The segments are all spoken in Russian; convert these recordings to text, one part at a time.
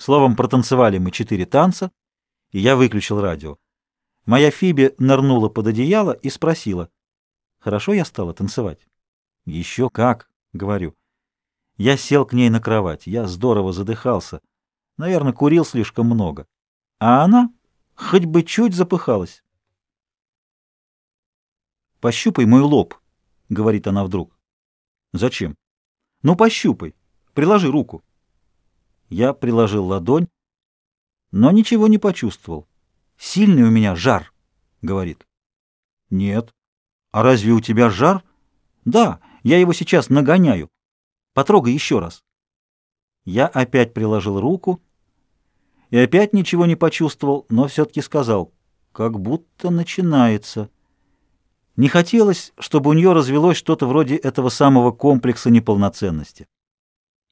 Словом, протанцевали мы четыре танца, и я выключил радио. Моя Фиби нырнула под одеяло и спросила. Хорошо я стала танцевать? Еще как, говорю. Я сел к ней на кровать, я здорово задыхался. Наверное, курил слишком много. А она хоть бы чуть запыхалась. «Пощупай мой лоб», — говорит она вдруг. «Зачем?» «Ну, пощупай. Приложи руку». Я приложил ладонь, но ничего не почувствовал. «Сильный у меня жар», — говорит. «Нет». «А разве у тебя жар?» «Да, я его сейчас нагоняю. Потрогай еще раз». Я опять приложил руку и опять ничего не почувствовал, но все-таки сказал, как будто начинается. Не хотелось, чтобы у нее развелось что-то вроде этого самого комплекса неполноценности.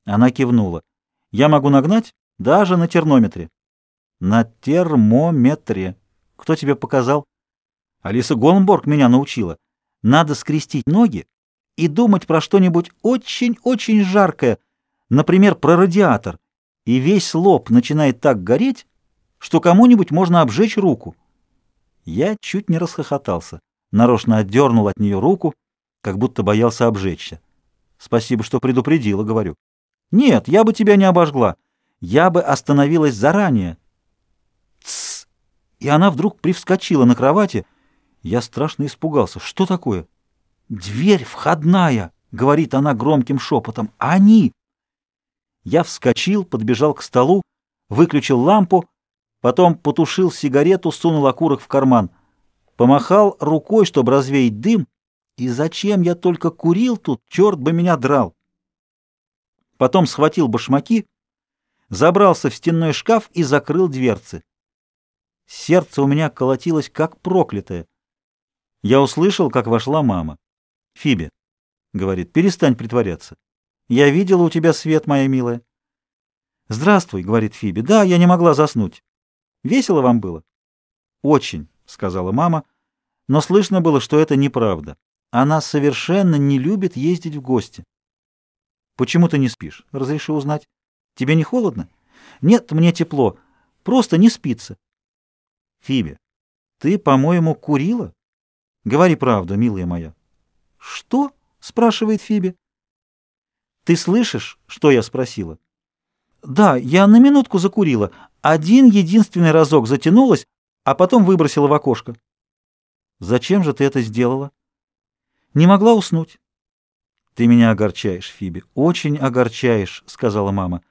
Она кивнула. «Я могу нагнать даже на термометре». «На термометре. Кто тебе показал?» «Алиса Голмборг меня научила. Надо скрестить ноги и думать про что-нибудь очень-очень жаркое, например, про радиатор, и весь лоб начинает так гореть, что кому-нибудь можно обжечь руку. Я чуть не расхохотался, нарочно отдернул от нее руку, как будто боялся обжечься. Спасибо, что предупредила, говорю. Нет, я бы тебя не обожгла. Я бы остановилась заранее. Тссс! И она вдруг привскочила на кровати, я страшно испугался. Что такое? «Дверь входная!» — говорит она громким шепотом. «Они!» Я вскочил, подбежал к столу, выключил лампу, потом потушил сигарету, сунул окурок в карман. Помахал рукой, чтобы развеять дым, и зачем я только курил тут, черт бы меня драл. Потом схватил башмаки, забрался в стенной шкаф и закрыл дверцы. Сердце у меня колотилось, как проклятое. Я услышал, как вошла мама. «Фиби», — говорит, — «перестань притворяться. Я видела у тебя свет, моя милая». «Здравствуй», — говорит Фиби. «Да, я не могла заснуть. Весело вам было?» «Очень», — сказала мама, но слышно было, что это неправда. Она совершенно не любит ездить в гости. «Почему ты не спишь?» — разреши узнать. «Тебе не холодно?» «Нет, мне тепло. Просто не спится». «Фиби, ты, по-моему, курила?» Говори правду, милая моя. Что? спрашивает Фиби. Ты слышишь, что я спросила? Да, я на минутку закурила. Один единственный разок затянулась, а потом выбросила в окошко. Зачем же ты это сделала? Не могла уснуть. Ты меня огорчаешь, Фиби, очень огорчаешь, сказала мама.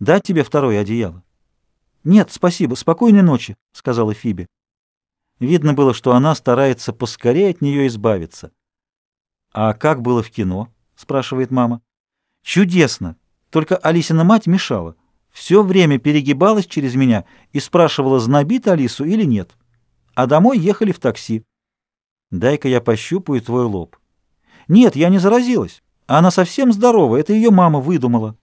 Дать тебе второе одеяло? Нет, спасибо, спокойной ночи, сказала Фиби. Видно было, что она старается поскорее от нее избавиться. «А как было в кино?» — спрашивает мама. «Чудесно! Только Алисина мать мешала. Все время перегибалась через меня и спрашивала, знобит Алису или нет. А домой ехали в такси. Дай-ка я пощупаю твой лоб. Нет, я не заразилась. Она совсем здорова, это ее мама выдумала.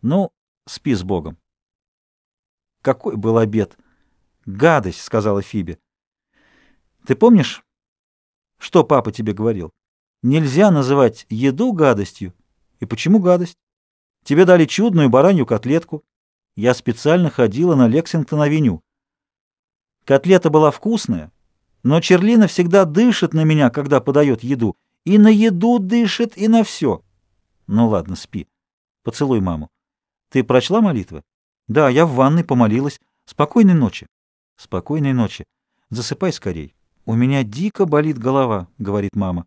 Ну, спи с Богом. Какой был обед? Гадость, сказала Фиби. Ты помнишь, что папа тебе говорил? Нельзя называть еду гадостью. И почему гадость? Тебе дали чудную баранью котлетку. Я специально ходила на Лексингтон-авеню. Котлета была вкусная, но Черлина всегда дышит на меня, когда подает еду. И на еду дышит, и на все. Ну ладно, спи. Поцелуй маму. Ты прочла молитвы? Да, я в ванной помолилась. Спокойной ночи. Спокойной ночи. Засыпай скорей. «У меня дико болит голова», — говорит мама.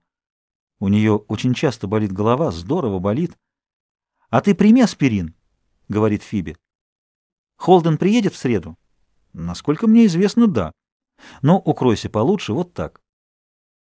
У нее очень часто болит голова, здорово болит. «А ты прими аспирин», — говорит Фиби. «Холден приедет в среду?» «Насколько мне известно, да. Но укройся получше, вот так».